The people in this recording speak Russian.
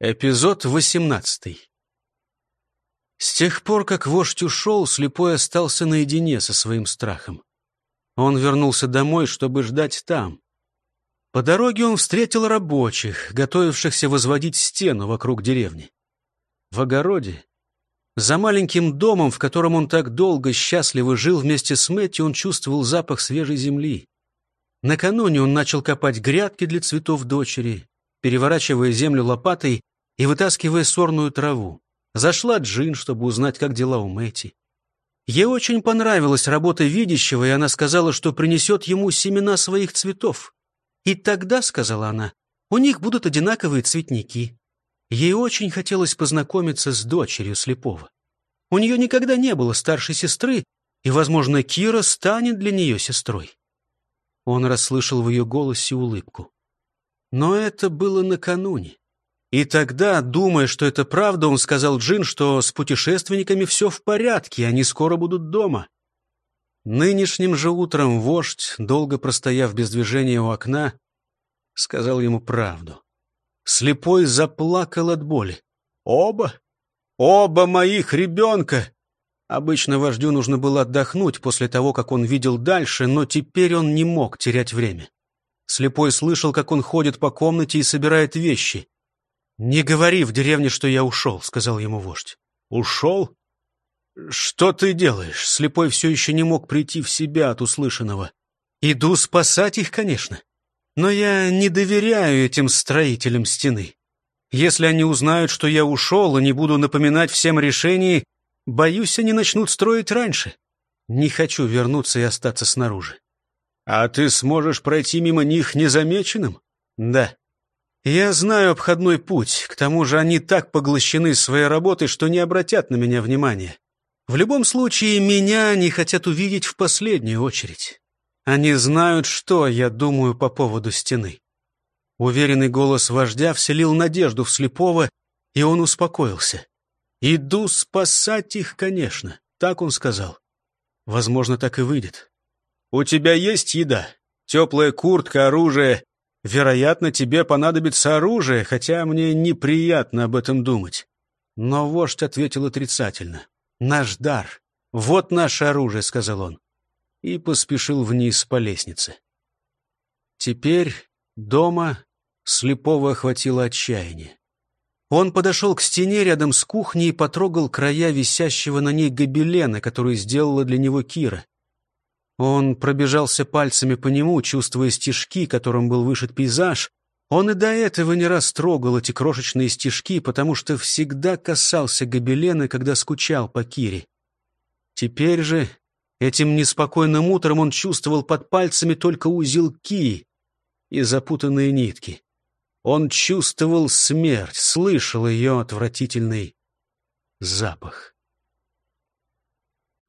Эпизод 18 С тех пор, как вождь ушел, слепой остался наедине со своим страхом. Он вернулся домой, чтобы ждать там. По дороге он встретил рабочих, готовившихся возводить стену вокруг деревни. В огороде, за маленьким домом, в котором он так долго счастливо жил вместе с Мэтти, он чувствовал запах свежей земли. Накануне он начал копать грядки для цветов дочери, переворачивая землю лопатой и вытаскивая сорную траву. Зашла Джин, чтобы узнать, как дела у Мэти. Ей очень понравилась работа видящего, и она сказала, что принесет ему семена своих цветов. «И тогда, — сказала она, — у них будут одинаковые цветники». Ей очень хотелось познакомиться с дочерью слепого. У нее никогда не было старшей сестры, и, возможно, Кира станет для нее сестрой. Он расслышал в ее голосе улыбку. Но это было накануне. И тогда, думая, что это правда, он сказал Джин, что с путешественниками все в порядке, они скоро будут дома. Нынешним же утром вождь, долго простояв без движения у окна, сказал ему правду. Слепой заплакал от боли. «Оба? Оба моих ребенка!» Обычно вождю нужно было отдохнуть после того, как он видел дальше, но теперь он не мог терять время. Слепой слышал, как он ходит по комнате и собирает вещи. «Не говори в деревне, что я ушел», — сказал ему вождь. «Ушел? Что ты делаешь?» Слепой все еще не мог прийти в себя от услышанного. «Иду спасать их, конечно. Но я не доверяю этим строителям стены. Если они узнают, что я ушел и не буду напоминать всем решении, боюсь, они начнут строить раньше. Не хочу вернуться и остаться снаружи. «А ты сможешь пройти мимо них незамеченным?» «Да». «Я знаю обходной путь. К тому же они так поглощены своей работой, что не обратят на меня внимания. В любом случае, меня они хотят увидеть в последнюю очередь. Они знают, что я думаю по поводу стены». Уверенный голос вождя вселил надежду в слепого, и он успокоился. «Иду спасать их, конечно», — так он сказал. Возможно, так и выйдет. «У тебя есть еда? Теплая куртка, оружие? Вероятно, тебе понадобится оружие, хотя мне неприятно об этом думать». Но вождь ответил отрицательно. «Наш дар. Вот наше оружие», — сказал он. И поспешил вниз по лестнице. Теперь дома слепого охватило отчаяние. Он подошел к стене рядом с кухней и потрогал края висящего на ней гобелена, который сделала для него Кира. Он пробежался пальцами по нему, чувствуя стежки, которым был вышит пейзаж. Он и до этого не раз трогал эти крошечные стежки, потому что всегда касался гобелена, когда скучал по Кире. Теперь же, этим неспокойным утром, он чувствовал под пальцами только узелки и запутанные нитки. Он чувствовал смерть, слышал ее отвратительный запах.